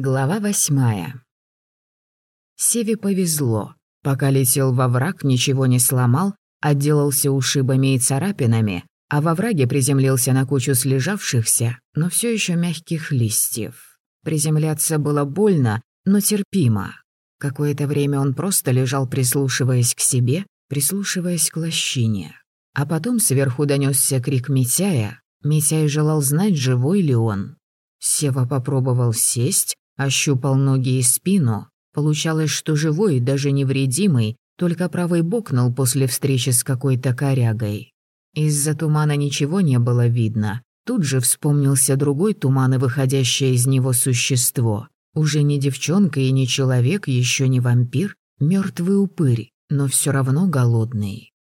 Глава восьмая. Севе повезло. Пока летел во враг, ничего не сломал, отделался ушибами и царапинами, а во враге приземлился на кучу слежавшихся, но все еще мягких листьев. Приземляться было больно, но терпимо. Какое-то время он просто лежал, прислушиваясь к себе, прислушиваясь к лощине. А потом сверху донесся крик Митяя. Митяй желал знать, живой ли он. Сева попробовал сесть, Ощупал ноги и спину. Получалось, что живой, даже невредимый, только правый бокнул после встречи с какой-то корягой. Из-за тумана ничего не было видно. Тут же вспомнился другой туман и выходящее из него существо. Уже не девчонка и не человек, еще не вампир, мертвый упырь, но все равно голодный.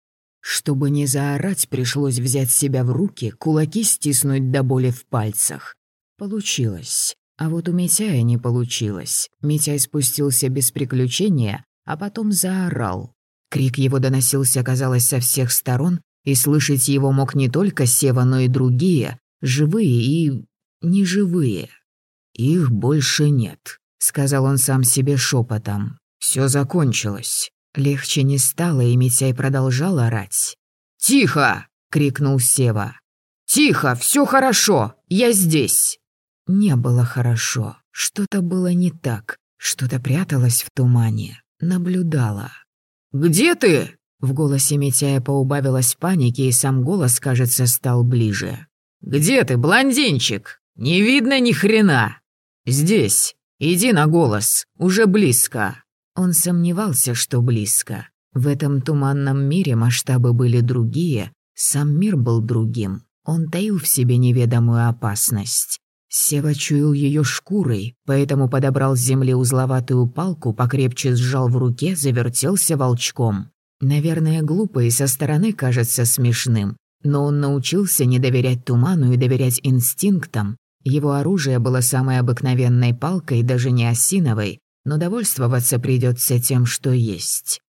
Чтобы не заорать, пришлось взять себя в руки, кулаки стиснуть до боли в пальцах. Получилось. А вот у Митяя не получилось. Митяй спустился без приключения, а потом заорал. Крик его доносился, казалось, со всех сторон, и слышать его мог не только Сева, но и другие, живые и неживые. «Их больше нет», — сказал он сам себе шепотом. Все закончилось. Легче не стало, и Митяй продолжал орать. «Тихо!» — крикнул Сева. «Тихо! Все хорошо! Я здесь!» Не было хорошо. Что-то было не так. Что-то пряталось в тумане. Наблюдала. «Где ты?» В голосе Митяя поубавилась паники, и сам голос, кажется, стал ближе. «Где ты, блондинчик? Не видно ни хрена!» «Здесь. Иди на голос. Уже близко». Он сомневался, что близко. В этом туманном мире масштабы были другие, сам мир был другим. Он таил в себе неведомую опасность. Сева чуял ее шкурой, поэтому подобрал с земли узловатую палку, покрепче сжал в руке, завертелся волчком. Наверное, глупо и со стороны кажется смешным, но он научился не доверять туману и доверять инстинктам. Его оружие было самой обыкновенной палкой, даже не осиновой, но довольствоваться придется тем, что есть.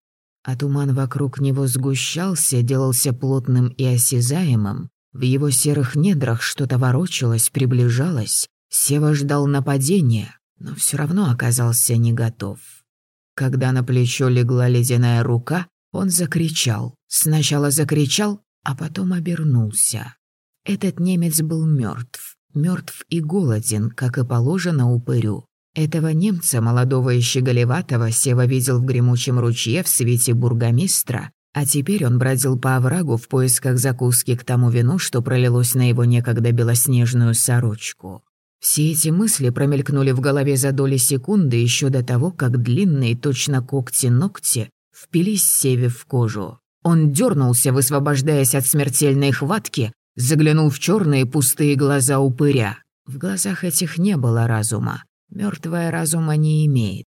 А туман вокруг него сгущался, делался плотным и осязаемым, в его серых недрах что-то ворочалось, приближалось. Сева ждал нападения, но все равно оказался не готов. Когда на плечо легла ледяная рука, он закричал. Сначала закричал, а потом обернулся. Этот немец был мертв, мертв и голоден, как и положено упырю. Этого немца, молодого и щеголеватого, Сева видел в гремучем ручье в свете бургомистра, а теперь он бродил по оврагу в поисках закуски к тому вину, что пролилось на его некогда белоснежную сорочку. Все эти мысли промелькнули в голове за доли секунды еще до того, как длинные, точно когти-ногти, впились Севе в кожу. Он дернулся, высвобождаясь от смертельной хватки, заглянул в черные пустые глаза упыря. В глазах этих не было разума. Мертвая разума не имеет.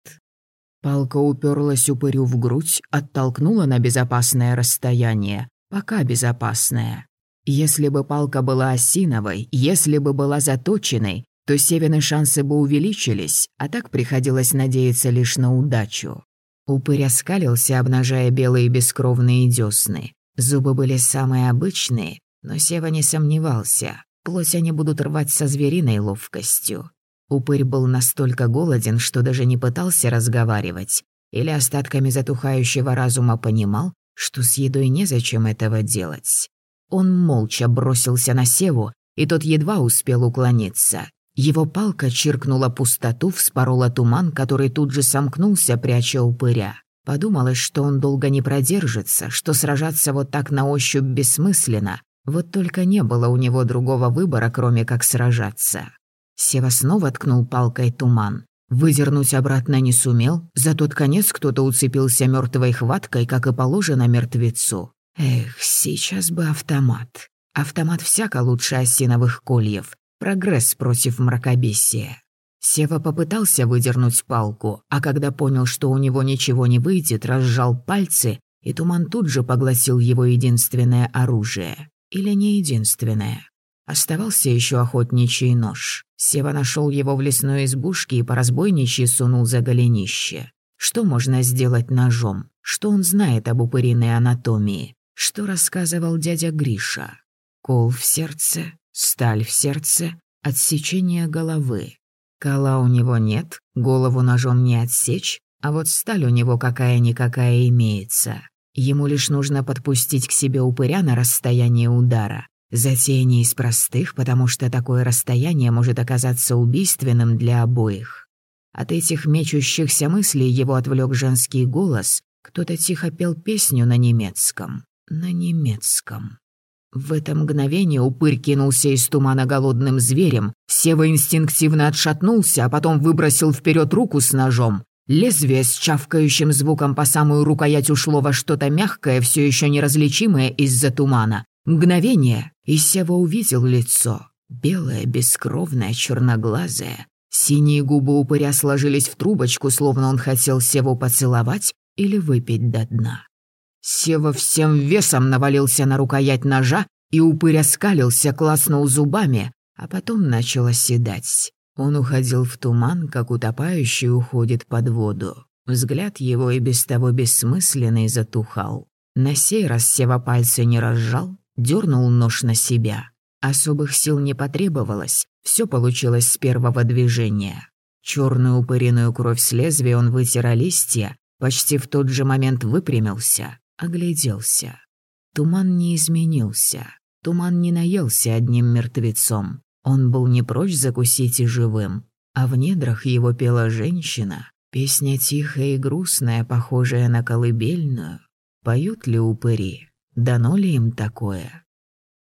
Палка уперлась упырю в грудь, оттолкнула на безопасное расстояние. Пока безопасное. Если бы палка была осиновой, если бы была заточенной, то Севины шансы бы увеличились, а так приходилось надеяться лишь на удачу. Упырь оскалился, обнажая белые бескровные десны. Зубы были самые обычные, но Сева не сомневался. Плоть они будут рвать со звериной ловкостью. Упырь был настолько голоден, что даже не пытался разговаривать, или остатками затухающего разума понимал, что с едой незачем этого делать. Он молча бросился на Севу, и тот едва успел уклониться. Его палка чиркнула пустоту, вспорола туман, который тут же сомкнулся, пряча упыря. Подумалось, что он долго не продержится, что сражаться вот так на ощупь бессмысленно. Вот только не было у него другого выбора, кроме как сражаться. Сева снова ткнул палкой туман. Выдернуть обратно не сумел, за тот конец кто-то уцепился мертвой хваткой, как и положено мертвецу. Эх, сейчас бы автомат. Автомат всяко лучше осиновых кольев. Прогресс против мракобесия. Сева попытался выдернуть палку, а когда понял, что у него ничего не выйдет, разжал пальцы, и туман тут же поглотил его единственное оружие. Или не единственное. Оставался еще охотничий нож. Сева нашел его в лесной избушке и по разбойничьи сунул за голенище. Что можно сделать ножом? Что он знает об упыриной анатомии? Что рассказывал дядя Гриша? Кол в сердце, сталь в сердце, отсечение головы. Кола у него нет, голову ножом не отсечь, а вот сталь у него какая-никакая имеется. Ему лишь нужно подпустить к себе упыря на расстояние удара. Затея не из простых, потому что такое расстояние может оказаться убийственным для обоих. От этих мечущихся мыслей его отвлек женский голос. Кто-то тихо пел песню на немецком. На немецком. В это мгновение упырь кинулся из тумана голодным зверем. Сева инстинктивно отшатнулся, а потом выбросил вперед руку с ножом. Лезвие с чавкающим звуком по самую рукоять ушло во что-то мягкое, все еще неразличимое из-за тумана. Мгновение, и Сева увидел лицо. Белое, бескровное, черноглазое. Синие губы упыря сложились в трубочку, словно он хотел Севу поцеловать или выпить до дна. Сева всем весом навалился на рукоять ножа, и упырь оскалился, класснул зубами, а потом начал оседать. Он уходил в туман, как утопающий уходит под воду. Взгляд его и без того бессмысленный затухал. На сей раз Сева пальцы не разжал, дернул нож на себя. Особых сил не потребовалось, все получилось с первого движения. Черную упыриную кровь с лезвия он вытер о листья, почти в тот же момент выпрямился, огляделся. Туман не изменился, туман не наелся одним мертвецом. Он был не прочь закусить и живым, а в недрах его пела женщина, песня тихая и грустная, похожая на колыбельную. Поют ли упыри? Дано ли им такое?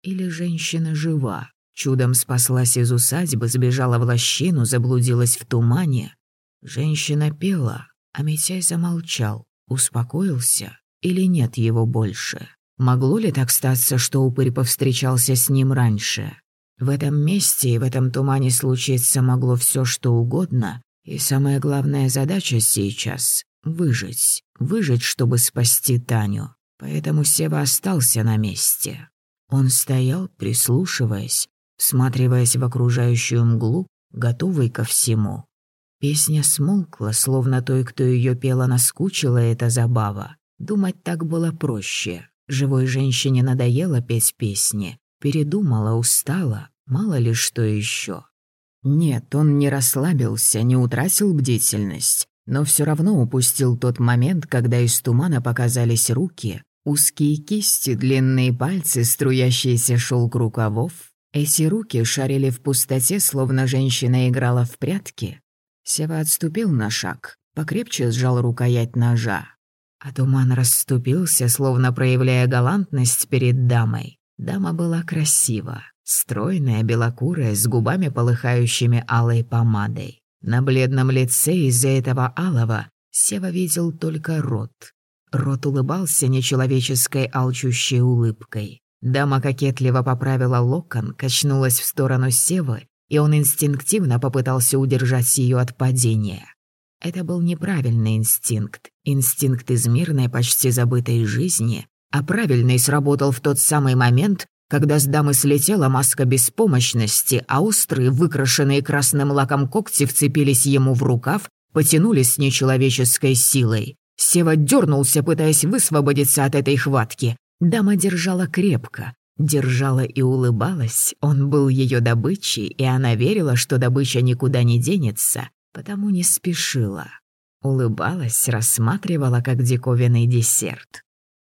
Или женщина жива? Чудом спаслась из усадьбы, сбежала в лощину, заблудилась в тумане. Женщина пела, а Митяй замолчал, успокоился или нет его больше. Могло ли так статься, что упырь повстречался с ним раньше? В этом месте и в этом тумане случиться могло все, что угодно, и самая главная задача сейчас — выжить. Выжить, чтобы спасти Таню. Поэтому Сева остался на месте. Он стоял, прислушиваясь, всматриваясь в окружающую мглу, готовый ко всему. Песня смолкла, словно той, кто ее пела, наскучила эта забава. Думать так было проще. Живой женщине надоело петь песни. Передумала, устала, мало ли что еще. Нет, он не расслабился, не утратил бдительность, но все равно упустил тот момент, когда из тумана показались руки, узкие кисти, длинные пальцы, струящийся шелк рукавов. Эти руки шарили в пустоте, словно женщина играла в прятки. Сева отступил на шаг, покрепче сжал рукоять ножа. А туман расступился, словно проявляя галантность перед дамой. Дама была красива, стройная, белокурая, с губами, полыхающими алой помадой. На бледном лице из-за этого алого Сева видел только рот. Рот улыбался нечеловеческой алчущей улыбкой. Дама кокетливо поправила локон, качнулась в сторону Севы, и он инстинктивно попытался удержать ее от падения. Это был неправильный инстинкт, инстинкт из мирной, почти забытой жизни, а правильный сработал в тот самый момент, когда с дамы слетела маска беспомощности, а острые, выкрашенные красным лаком когти вцепились ему в рукав, потянулись с нечеловеческой силой. Сева дернулся, пытаясь высвободиться от этой хватки. Дама держала крепко, держала и улыбалась. Он был ее добычей, и она верила, что добыча никуда не денется, потому не спешила. Улыбалась, рассматривала как диковинный десерт.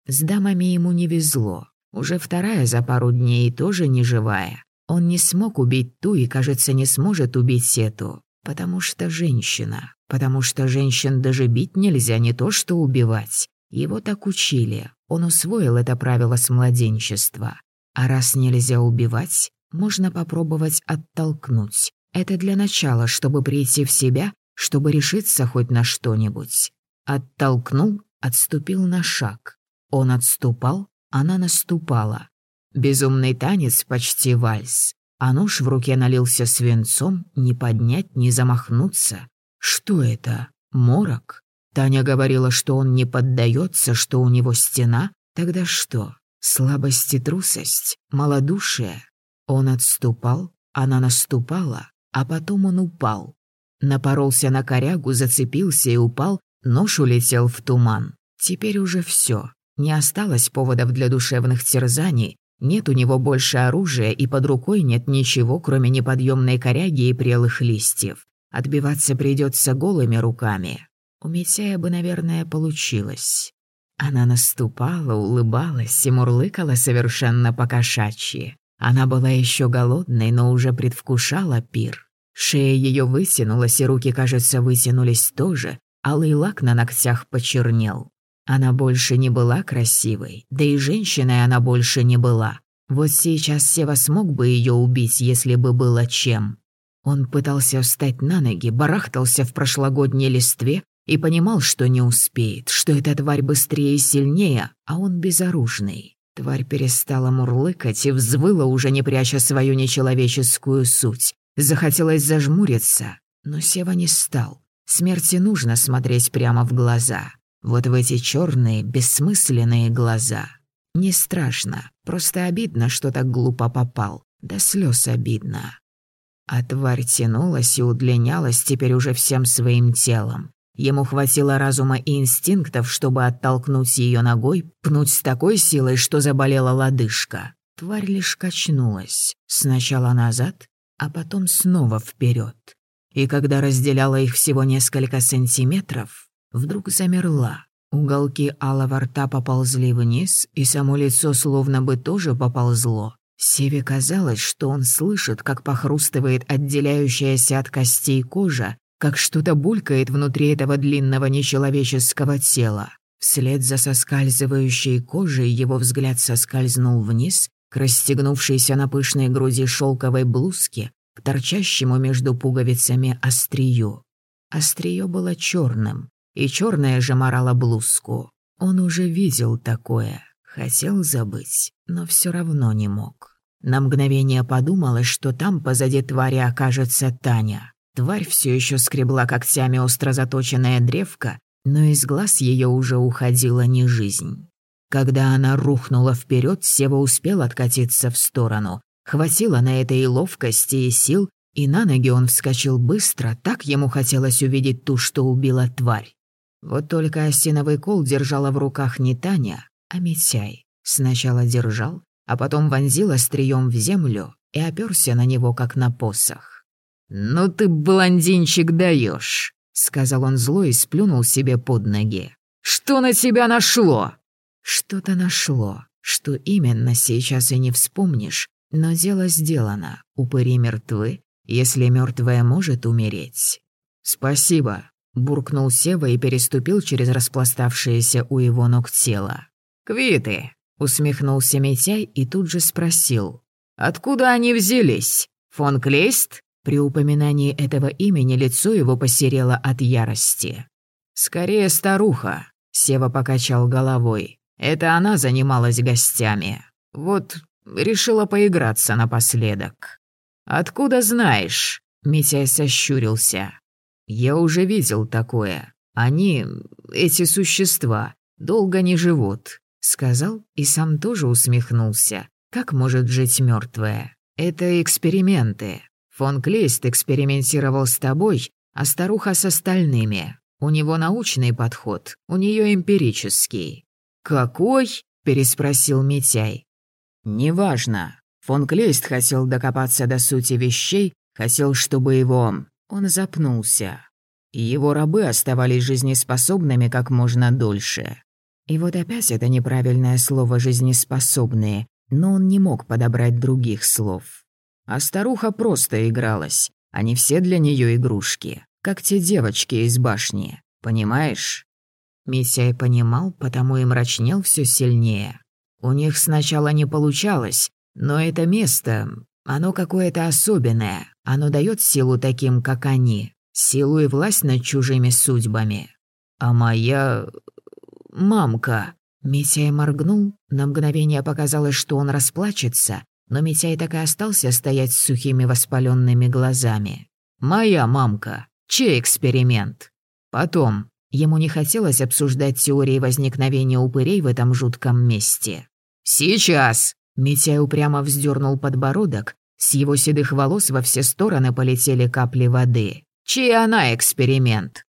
С дамами ему не везло. Уже вторая за пару дней тоже не живая. Он не смог убить ту и, кажется, не сможет убить эту. Потому что женщина. Потому что женщин даже бить нельзя, не то что убивать. Его так учили. Он усвоил это правило с младенчества. А раз нельзя убивать, можно попробовать оттолкнуть. Это для начала, чтобы прийти в себя, чтобы решиться хоть на что-нибудь. Оттолкнул, отступил на шаг. Он отступал, она наступала. Безумный танец, почти вальс. А нож в руке налился свинцом, не поднять, не замахнуться. Что это? Морок? Таня говорила, что он не поддается, что у него стена. Тогда что? Слабость и трусость? Малодушие? Он отступал, она наступала, а потом он упал. Напоролся на корягу, зацепился и упал, нож улетел в туман. Теперь уже все. Не осталось поводов для душевных терзаний, нет у него больше оружия и под рукой нет ничего, кроме неподъемной коряги и прелых листьев. Отбиваться придется голыми руками. У Митяя бы, наверное, получилось. Она наступала, улыбалась и мурлыкала совершенно покошачьи. Она была еще голодной, но уже предвкушала пир. Шея ее вытянулась, и руки, кажется, вытянулись тоже, алый лак на ногтях почернел. Она больше не была красивой, да и женщиной она больше не была. Вот сейчас Сева смог бы ее убить, если бы было чем. Он пытался встать на ноги, барахтался в прошлогодней листве и понимал, что не успеет, что эта тварь быстрее и сильнее, а он безоружный. Тварь перестала мурлыкать и взвыла, уже не пряча свою нечеловеческую суть. Захотелось зажмуриться, но Сева не стал. Смерти нужно смотреть прямо в глаза. Вот в эти черные, бессмысленные глаза. Не страшно, просто обидно, что так глупо попал. До слез обидно. А тварь тянулась и удлинялась теперь уже всем своим телом. Ему хватило разума и инстинктов, чтобы оттолкнуть ее ногой, пнуть с такой силой, что заболела лодыжка. Тварь лишь качнулась. Сначала назад, а потом снова вперед. И когда разделяла их всего несколько сантиметров, вдруг замерла. Уголки алого рта поползли вниз, и само лицо словно бы тоже поползло. Севе казалось, что он слышит, как похрустывает отделяющаяся от костей кожа, как что-то булькает внутри этого длинного нечеловеческого тела. Вслед за соскальзывающей кожей его взгляд соскользнул вниз, к расстегнувшейся на пышной груди шелковой блузке, к торчащему между пуговицами острию. Острие было черным, и черное же морало блузку. Он уже видел такое, хотел забыть, но все равно не мог. На мгновение подумалось, что там позади твари окажется Таня. Тварь все еще скребла когтями остро заточенная древко, но из глаз ее уже уходила не жизнь. Когда она рухнула вперед, Сева успел откатиться в сторону. Хватило на это и ловкости, и сил, и на ноги он вскочил быстро, так ему хотелось увидеть ту, что убила тварь. Вот только осиновый кол держала в руках не Таня, а Митяй. Сначала держал, а потом вонзил острием в землю и оперся на него, как на посох. «Ну ты, блондинчик, даешь, сказал он зло и сплюнул себе под ноги. «Что на тебя нашло?» Что-то нашло. Что именно, сейчас и не вспомнишь, но дело сделано. Упыри мертвы, если мертвая может умереть. «Спасибо», — буркнул Сева и переступил через распластавшееся у его ног тело. «Квиты», Усмехнулся Митяй и тут же спросил. «Откуда они взялись? Фон Клейст?» При упоминании этого имени лицо его посерело от ярости. «Скорее старуха», — Сева покачал головой. «Это она занималась гостями. Вот решила поиграться напоследок». «Откуда знаешь?» — Митяй сощурился. «Я уже видел такое. Они, эти существа, долго не живут. Сказал и сам тоже усмехнулся. Как может жить мертвая? Это эксперименты. Фон Клейст экспериментировал с тобой, а старуха с остальными. У него научный подход, у нее эмпирический. «Какой?» – переспросил Митяй. «Неважно. Фон Клейст хотел докопаться до сути вещей, хотел, чтобы его...» Он запнулся. Его рабы оставались жизнеспособными как можно дольше. И вот опять это неправильное слово «жизнеспособные», но он не мог подобрать других слов. А старуха просто игралась, они все для нее игрушки, как те девочки из башни, понимаешь? Митяй понимал, потому и мрачнел все сильнее. У них сначала не получалось, но это место, оно какое-то особенное, оно дает силу таким, как они, силу и власть над чужими судьбами. А моя «Мамка!» Митяй моргнул, на мгновение показалось, что он расплачется, но Митяй так и остался стоять с сухими воспаленными глазами. «Моя мамка! Чей эксперимент?» Потом. Ему не хотелось обсуждать теории возникновения упырей в этом жутком месте. «Сейчас!» Митяй упрямо вздернул подбородок, с его седых волос во все стороны полетели капли воды. «Чей она эксперимент?»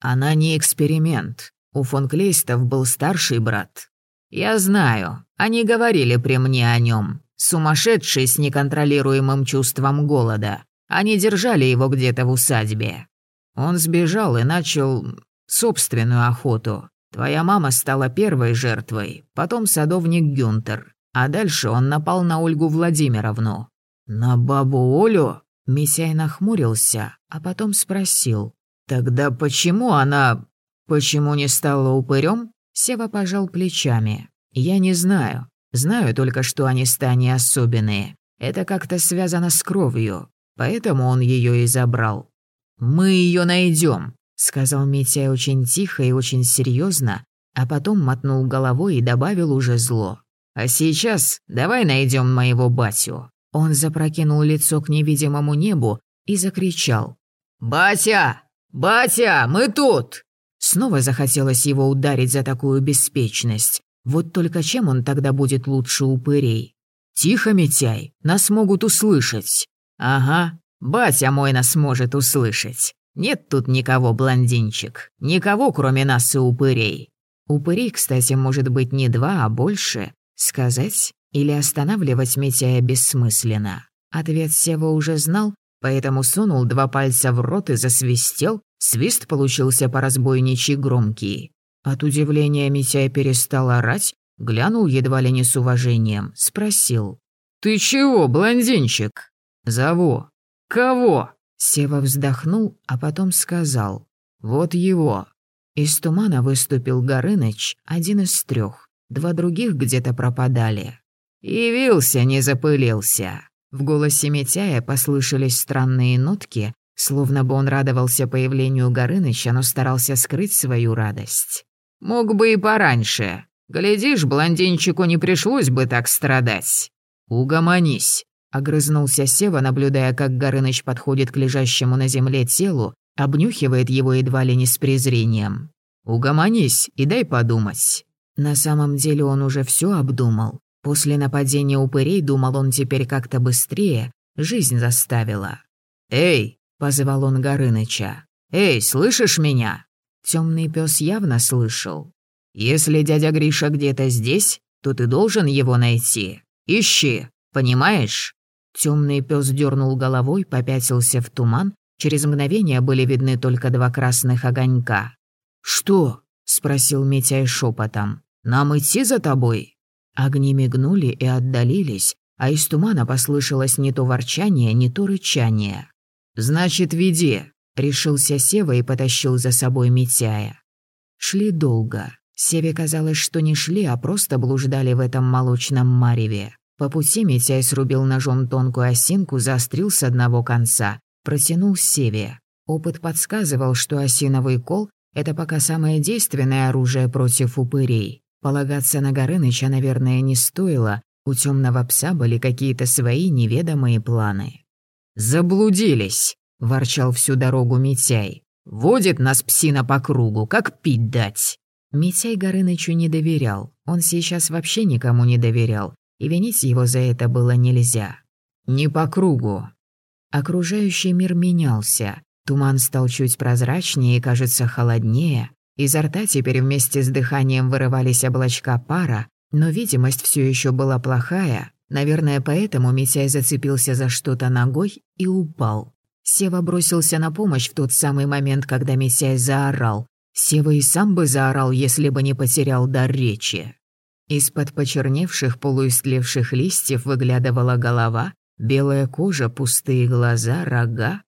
«Она не эксперимент. У фон Клейстов был старший брат. Я знаю, они говорили при мне о нем. Сумасшедший с неконтролируемым чувством голода. Они держали его где-то в усадьбе. Он сбежал и начал собственную охоту. Твоя мама стала первой жертвой, потом садовник Гюнтер, а дальше он напал на Ольгу Владимировну. На бабу Олю? Митяй нахмурился, а потом спросил. «Тогда почему она... почему не стала упырем?» Сева пожал плечами. «Я не знаю. Знаю только, что они стани особенные. Это как-то связано с кровью, поэтому он ее и забрал. Мы ее найдем, сказал Митя очень тихо и очень серьезно, а потом мотнул головой и добавил уже зло. А сейчас давай найдем моего батю. Он запрокинул лицо к невидимому небу и закричал. «Батя! Батя, мы тут!» Снова захотелось его ударить за такую беспечность. Вот только чем он тогда будет лучше упырей? «Тихо, Митяй, нас могут услышать». «Ага, батя мой нас может услышать. Нет тут никого, блондинчик. Никого, кроме нас и упырей». Упырей, кстати, может быть не два, а больше. Сказать или останавливать Митяя бессмысленно. Ответ Сева уже знал, поэтому сунул два пальца в рот и засвистел. Свист получился по разбойничьи громкий. От удивления Митяй перестал орать, глянул едва ли не с уважением, спросил. «Ты чего, блондинчик?» «Зову». «Кого?» Сева вздохнул, а потом сказал. «Вот его». Из тумана выступил Горыныч, один из трех. Два других где-то пропадали. «Явился, не запылился». В голосе Митяя послышались странные нотки, словно бы он радовался появлению Горыныча, но старался скрыть свою радость. «Мог бы и пораньше. Глядишь, блондинчику не пришлось бы так страдать. Угомонись, огрызнулся Сева, наблюдая, как Горыныч подходит к лежащему на земле телу, обнюхивает его едва ли не с презрением. Угомонись и дай подумать. На самом деле он уже все обдумал. После нападения упырей думал он теперь как-то быстрее, жизнь заставила. «Эй!» — позвал он Горыныча. «Эй, слышишь меня?» Темный пес явно слышал. Если дядя Гриша где-то здесь, то ты должен его найти. Ищи, понимаешь?» Темный пес дернул головой, попятился в туман. Через мгновение были видны только два красных огонька. «Что?» — спросил Митяй шепотом. «Нам идти за тобой?» Огни мигнули и отдалились, а из тумана послышалось не то ворчание, не то рычание. «Значит, веди», — решился Сева и потащил за собой Митяя. Шли долго. Севе казалось, что не шли, а просто блуждали в этом молочном мареве. По пути Митяй срубил ножом тонкую осинку, заострил с одного конца, протянул Севе. Опыт подсказывал, что осиновый кол — это пока самое действенное оружие против упырей. Полагаться на Горыныча, наверное, не стоило, у темного пса были какие-то свои неведомые планы. «Заблудились!» — ворчал всю дорогу Митяй. «Водит нас псина по кругу, как пить дать!» Митяй Горынычу не доверял, он сейчас вообще никому не доверял, и винить его за это было нельзя. «Не по кругу». Окружающий мир менялся, туман стал чуть прозрачнее и, кажется, холоднее, изо рта теперь вместе с дыханием вырывались облачка пара, но видимость все еще была плохая, наверное, поэтому Митяй зацепился за что-то ногой и упал. Сева бросился на помощь в тот самый момент, когда Митяй заорал. Сева и сам бы заорал, если бы не потерял дар речи. Из-под почерневших полуистлевших листьев выглядывала голова, белая кожа, пустые глаза, рога.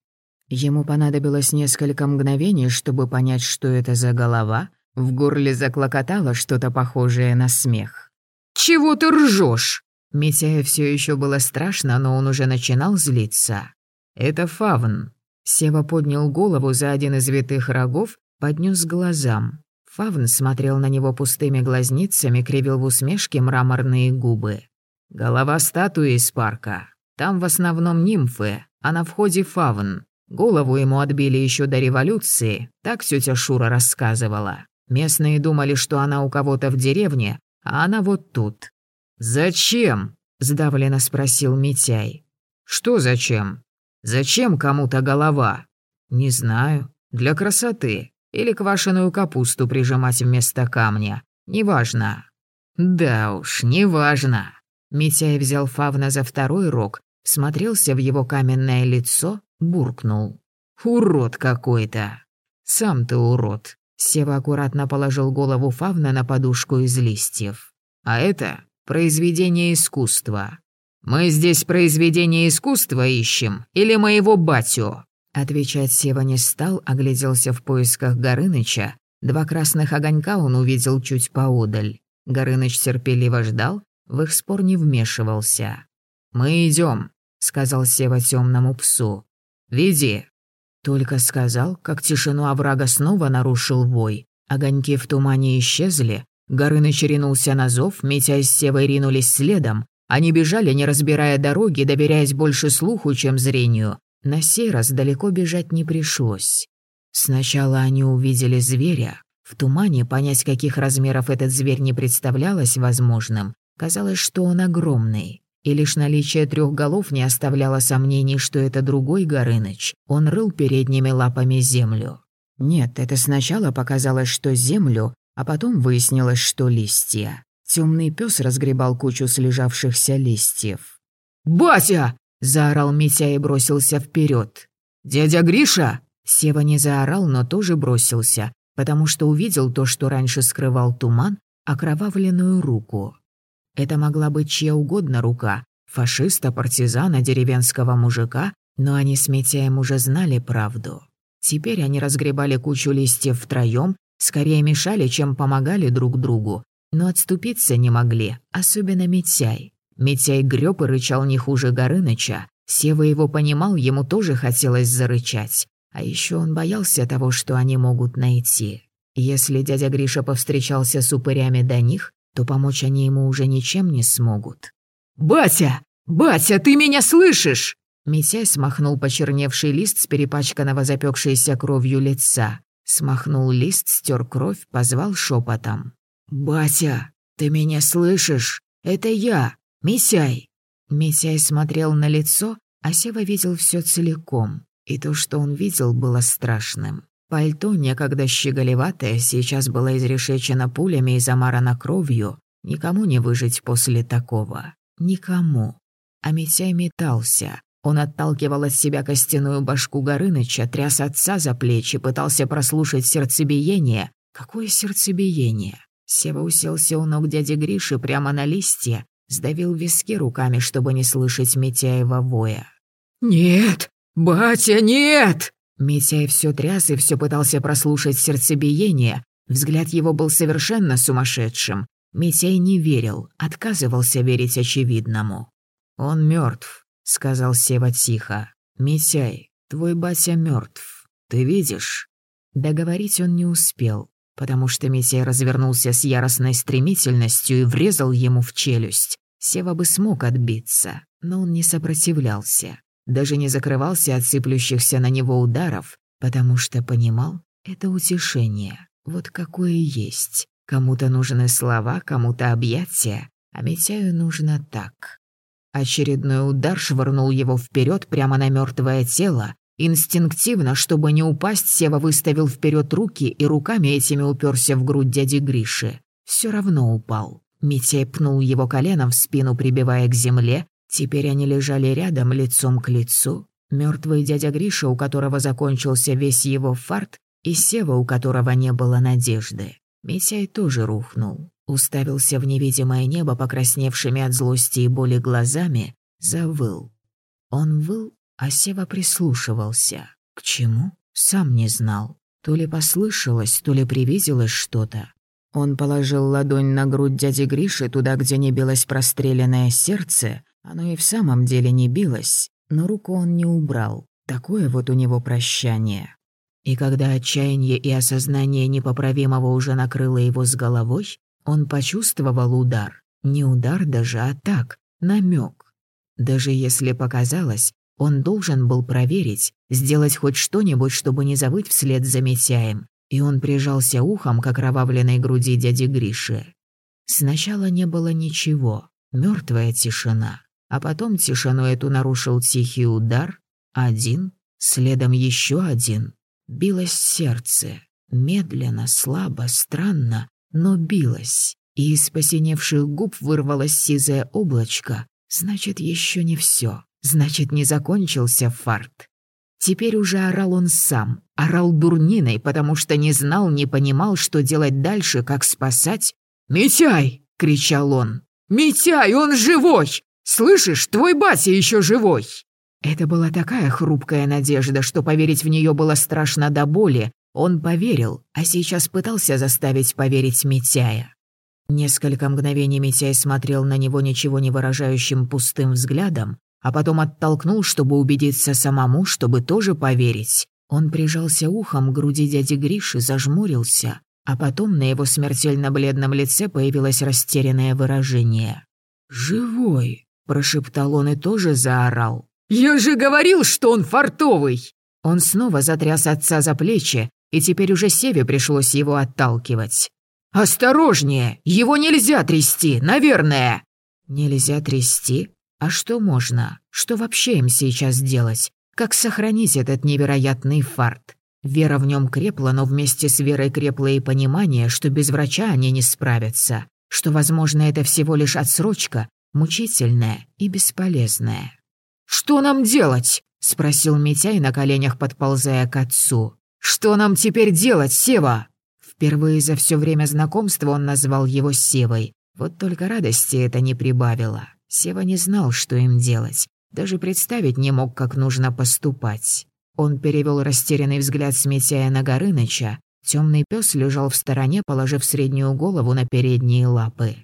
Ему понадобилось несколько мгновений, чтобы понять, что это за голова. В горле заклокотало что-то похожее на смех. «Чего ты ржешь?» Митяя все еще было страшно, но он уже начинал злиться. «Это фавн». Сева поднял голову за один из витых рогов поднес глазам. Фавн смотрел на него пустыми глазницами, кривил в усмешке мраморные губы. Голова статуи из парка. Там в основном нимфы, а на входе фавн. Голову ему отбили еще до революции, так тетя Шура рассказывала. Местные думали, что она у кого-то в деревне, а она вот тут. «Зачем?» – сдавленно спросил Митяй. «Что зачем? Зачем кому-то голова?» «Не знаю. Для красоты. Или квашеную капусту прижимать вместо камня. Неважно». «Да уж, неважно». Митяй взял Фавна за второй рог, смотрелся в его каменное лицо, буркнул. «Урод какой-то!» «Сам ты урод!» Сева аккуратно положил голову Фавна на подушку из листьев. «А это произведение искусства. Мы здесь произведение искусства ищем или моего батю?» Отвечать Сева не стал, огляделся в поисках Горыныча. Два красных огонька он увидел чуть поодаль. Горыныч терпеливо ждал, в их спор не вмешивался. «Мы идем, сказал Сева темному псу. «Веди». Только сказал, как тишину оврага снова нарушил вой. Огоньки в тумане исчезли, Горыныч ринулся на зов, Митя и Севой ринулись следом. Они бежали, не разбирая дороги, доверяясь больше слуху, чем зрению. На сей раз далеко бежать не пришлось. Сначала они увидели зверя. В тумане понять, каких размеров этот зверь не представлялось возможным. Казалось, что он огромный. И лишь наличие трех голов не оставляло сомнений, что это другой Горыныч. Он рыл передними лапами землю. Нет, это сначала показалось, что землю, а потом выяснилось, что листья. Темный пес разгребал кучу слежавшихся листьев. «Батя!» – заорал Митя и бросился вперед. «Дядя Гриша!» Сева не заорал, но тоже бросился, потому что увидел то, что раньше скрывал туман, окровавленную руку. Это могла быть чья угодно рука, фашиста, партизана, деревенского мужика, но они с Митяем уже знали правду. Теперь они разгребали кучу листьев втроем, скорее мешали, чем помогали друг другу, но отступиться не могли, особенно Митяй. Митяй грёб и рычал не хуже Горыныча. Сева его понимал, ему тоже хотелось зарычать. А еще он боялся того, что они могут найти. Если дядя Гриша повстречался с упырями до них, то помочь они ему уже ничем не смогут. «Батя! Батя, ты меня слышишь?» Митяй смахнул почерневший лист с перепачканного запекшейся кровью лица. Смахнул лист, стер кровь, позвал шепотом. «Батя, ты меня слышишь? Это я, Митяй!» Митяй смотрел на лицо, а Сева видел все целиком. И то, что он видел, было страшным. Пальто, некогда щеголеватое, сейчас было изрешечено пулями и замарано кровью. Никому не выжить после такого. Никому. А Митяй метался. Он отталкивал от себя костяную башку Горыныча, тряс отца за плечи, пытался прослушать сердцебиение. Какое сердцебиение? Сева уселся у ног дяди Гриши прямо на листья, сдавил виски руками, чтобы не слышать Митяева воя. «Нет! Батя, нет!» Митяй все тряс и все пытался прослушать сердцебиение. Взгляд его был совершенно сумасшедшим. Митяй не верил, отказывался верить очевидному. «Он мертв, сказал Сева тихо. «Митяй, твой батя мертв. Ты видишь?» Договорить он не успел, потому что Митяй развернулся с яростной стремительностью и врезал ему в челюсть. Сева бы смог отбиться, но он не сопротивлялся даже не закрывался от сыплющихся на него ударов, потому что понимал, это утешение, вот какое есть. Кому-то нужны слова, кому-то объятия, а Митяю нужно так. Очередной удар швырнул его вперед прямо на мертвое тело. Инстинктивно, чтобы не упасть, Сева выставил вперед руки и руками этими уперся в грудь дяди Гриши. Все равно упал. Митяй пнул его коленом в спину, прибивая к земле, Теперь они лежали рядом, лицом к лицу. Мертвый дядя Гриша, у которого закончился весь его фарт, и Сева, у которого не было надежды. Митяй тоже рухнул. Уставился в невидимое небо, покрасневшими от злости и боли глазами, завыл. Он выл, а Сева прислушивался. К чему? Сам не знал. То ли послышалось, то ли привиделось что-то. Он положил ладонь на грудь дяди Гриши, туда, где не билось простреленное сердце, оно и в самом деле не билось, но руку он не убрал. Такое вот у него прощание. И когда отчаяние и осознание непоправимого уже накрыло его с головой, он почувствовал удар. Не удар даже, а так, намек. Даже если показалось, он должен был проверить, сделать хоть что-нибудь, чтобы не завыть вслед за Митяем. И он прижался ухом к окровавленной груди дяди Гриши. Сначала не было ничего, мертвая тишина. А потом тишину эту нарушил тихий удар. Один, следом еще один. Билось сердце. Медленно, слабо, странно, но билось. И из посиневших губ вырвалось сизое облачко. Значит, еще не все. Значит, не закончился фарт. Теперь уже орал он сам, орал дурниной, потому что не знал, не понимал, что делать дальше, как спасать. «Митяй!» — кричал он. «Митяй, он живой! Слышишь, твой Бася еще живой!» Это была такая хрупкая надежда, что поверить в нее было страшно до боли. Он поверил, а сейчас пытался заставить поверить Митяя. Несколько мгновений Митяй смотрел на него ничего не выражающим пустым взглядом, а потом оттолкнул, чтобы убедиться самому, чтобы тоже поверить. Он прижался ухом к груди дяди Гриши, зажмурился, а потом на его смертельно бледном лице появилось растерянное выражение. «Живой!» – прошептал он и тоже заорал. «Я же говорил, что он фартовый!» Он снова затряс отца за плечи, и теперь уже Севе пришлось его отталкивать. «Осторожнее! Его нельзя трясти, наверное!» «Нельзя трясти? А что можно? Что вообще им сейчас делать? Как сохранить этот невероятный фарт? Вера в нем крепла, но вместе с верой крепло и понимание, что без врача они не справятся, что, возможно, это всего лишь отсрочка, мучительная и бесполезная. «Что нам делать?» — спросил Митяй на коленях, подползая к отцу. «Что нам теперь делать, Сева?» Впервые за все время знакомства он назвал его Севой. Вот только радости это не прибавило. Сева не знал, что им делать. Даже представить не мог, как нужно поступать. Он перевел растерянный взгляд с Митяя на Горыныча. Темный пес лежал в стороне, положив среднюю голову на передние лапы.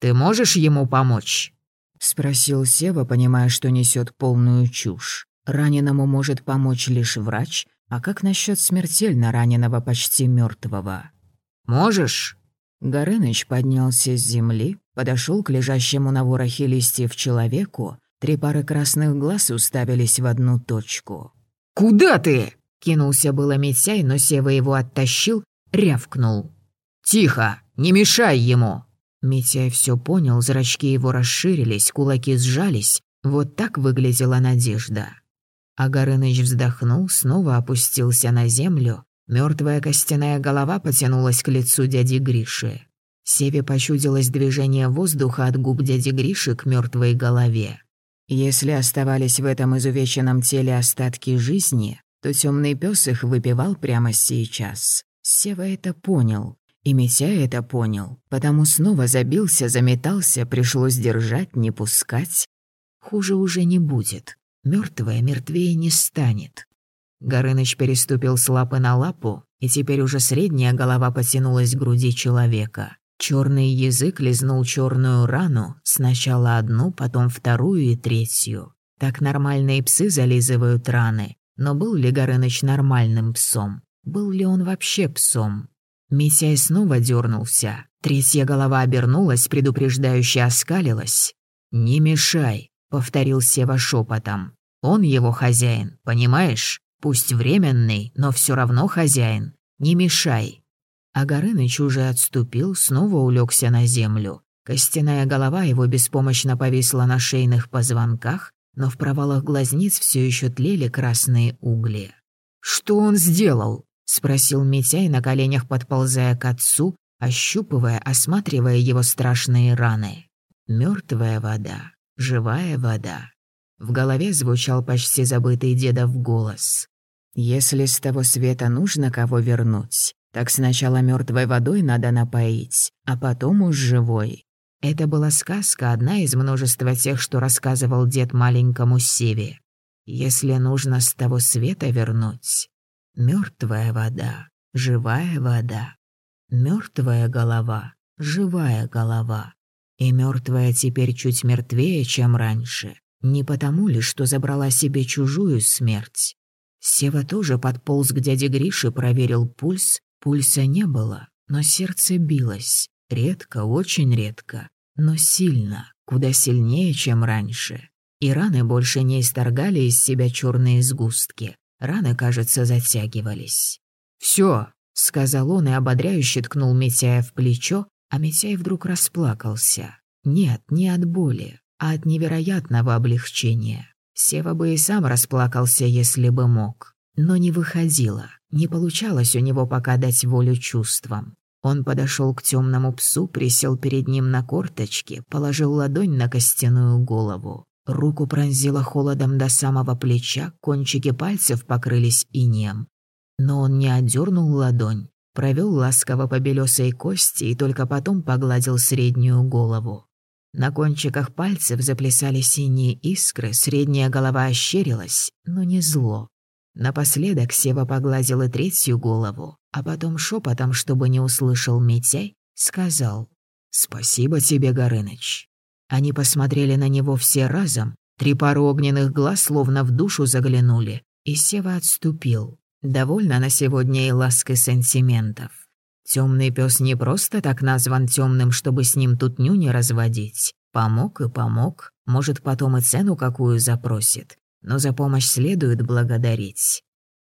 «Ты можешь ему помочь?» — спросил Сева, понимая, что несет полную чушь. Раненому может помочь лишь врач, а как насчет смертельно раненого, почти мертвого? «Можешь?» Горыныч поднялся с земли, подошел к лежащему на ворохе листьев человеку, три пары красных глаз уставились в одну точку. «Куда ты?» — кинулся было Митяй, но Сева его оттащил, рявкнул. «Тихо, не мешай ему!» Митяй все понял, зрачки его расширились, кулаки сжались. Вот так выглядела надежда. А Горыныч вздохнул, снова опустился на землю, Мертвая костяная голова потянулась к лицу дяди Гриши. Севе почудилось движение воздуха от губ дяди Гриши к мертвой голове. Если оставались в этом изувеченном теле остатки жизни, то темный пес их выпивал прямо сейчас. Сева это понял. И Митя это понял, потому снова забился, заметался, пришлось держать, не пускать. Хуже уже не будет. Мертвая мертвее не станет. Горыныч переступил с лапы на лапу, и теперь уже средняя голова потянулась к груди человека. Черный язык лизнул черную рану, сначала одну, потом вторую и третью. Так нормальные псы зализывают раны. Но был ли Горыныч нормальным псом? Был ли он вообще псом? Митяй снова дернулся. Третья голова обернулась, предупреждающе оскалилась. «Не мешай», — повторил Сева шепотом. «Он его хозяин, понимаешь? Пусть временный, но все равно хозяин. Не мешай». А Горыныч уже отступил, снова улегся на землю. Костяная голова его беспомощно повисла на шейных позвонках, но в провалах глазниц все еще тлели красные угли. «Что он сделал?» — спросил Митяй на коленях, подползая к отцу, ощупывая, осматривая его страшные раны. Мертвая вода, живая вода. В голове звучал почти забытый дедов голос. «Если с того света нужно кого вернуть, так сначала мертвой водой надо напоить, а потом уж живой». Это была сказка, одна из множества тех, что рассказывал дед маленькому Севе. «Если нужно с того света вернуть, мертвая вода, живая вода, мертвая голова, живая голова». И мертвая теперь чуть мертвее, чем раньше, не потому ли, что забрала себе чужую смерть? Сева тоже подполз к дяде Грише, проверил пульс. Пульса не было, но сердце билось. Редко, очень редко, но сильно, куда сильнее, чем раньше. И раны больше не исторгали из себя черные сгустки. Раны, кажется, затягивались. «Все», — сказал он и ободряюще ткнул Митяя в плечо, а Митяй вдруг расплакался. Нет, не от боли, а от невероятного облегчения. Сева бы и сам расплакался, если бы мог. Но не выходило, не получалось у него пока дать волю чувствам. Он подошел к темному псу, присел перед ним на корточки, положил ладонь на костяную голову. Руку пронзило холодом до самого плеча, кончики пальцев покрылись инеем. Но он не отдернул ладонь, провел ласково по белесой кости и только потом погладил среднюю голову. На кончиках пальцев заплясали синие искры, средняя голова ощерилась, но не зло. Напоследок Сева погладил и третью голову, а потом шепотом, чтобы не услышал Митяй, сказал «Спасибо тебе, Горыныч». Они посмотрели на него все разом, три пары огненных глаз словно в душу заглянули, и Сева отступил. Довольно на сегодня и лаской сантиментов. Темный пес не просто так назван темным, чтобы с ним тут нюни разводить. Помог и помог, может, потом и цену какую запросит. Но за помощь следует благодарить.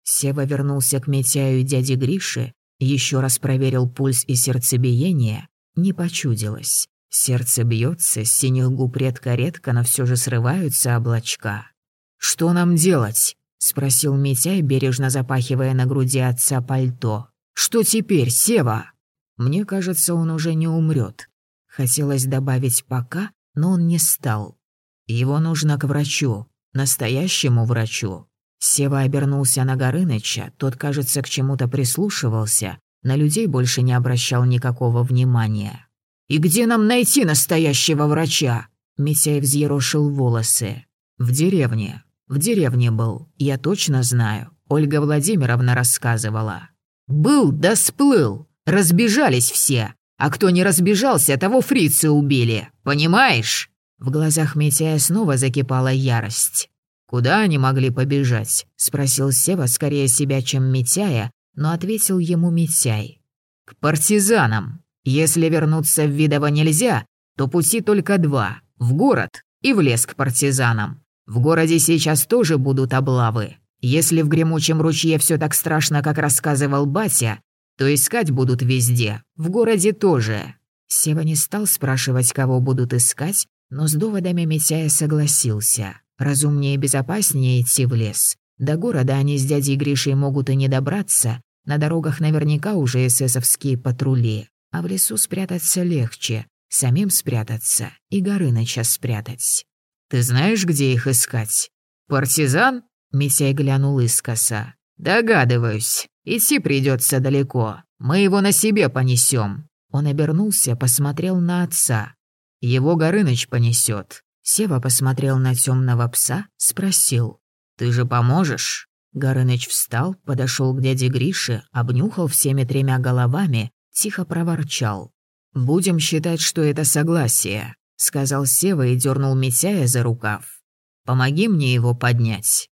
Сева вернулся к Митяю и дяде Грише, еще раз проверил пульс и сердцебиение, не почудилось. Сердце бьется, с синих губ редко-редко, но все же срываются облачка. «Что нам делать?» — спросил Митяй, бережно запахивая на груди отца пальто. «Что теперь, Сева?» Мне кажется, он уже не умрет. Хотелось добавить «пока», но он не стал. Его нужно к врачу, настоящему врачу. Сева обернулся на Горыныча, тот, кажется, к чему-то прислушивался, на людей больше не обращал никакого внимания. «И где нам найти настоящего врача?» Митяй взъерошил волосы. «В деревне. В деревне был. Я точно знаю. Ольга Владимировна рассказывала». «Был да сплыл. Разбежались все. А кто не разбежался, того фрицы убили. Понимаешь?» В глазах Митяя снова закипала ярость. «Куда они могли побежать?» — спросил Сева скорее себя, чем Митяя, но ответил ему Митяй. «К партизанам. Если вернуться в Видово нельзя, то пути только два – в город и в лес к партизанам. В городе сейчас тоже будут облавы. Если в гремучем ручье все так страшно, как рассказывал батя, то искать будут везде, в городе тоже. Сева не стал спрашивать, кого будут искать, но с доводами Митяя согласился. Разумнее и безопаснее идти в лес. До города они с дядей Гришей могут и не добраться, на дорогах наверняка уже эсэсовские патрули. А в лесу спрятаться легче, самим спрятаться и Горыныча спрятать. Ты знаешь, где их искать? Партизан? Митяй глянул искоса. Догадываюсь. Идти придется далеко. Мы его на себе понесем. Он обернулся, посмотрел на отца. Его Горыныч понесет. Сева посмотрел на темного пса, спросил. «Ты же поможешь?» Горыныч встал, подошел к дяде Грише, обнюхал всеми тремя головами, тихо проворчал. «Будем считать, что это согласие», — сказал Сева и дернул Митяя за рукав. «Помоги мне его поднять».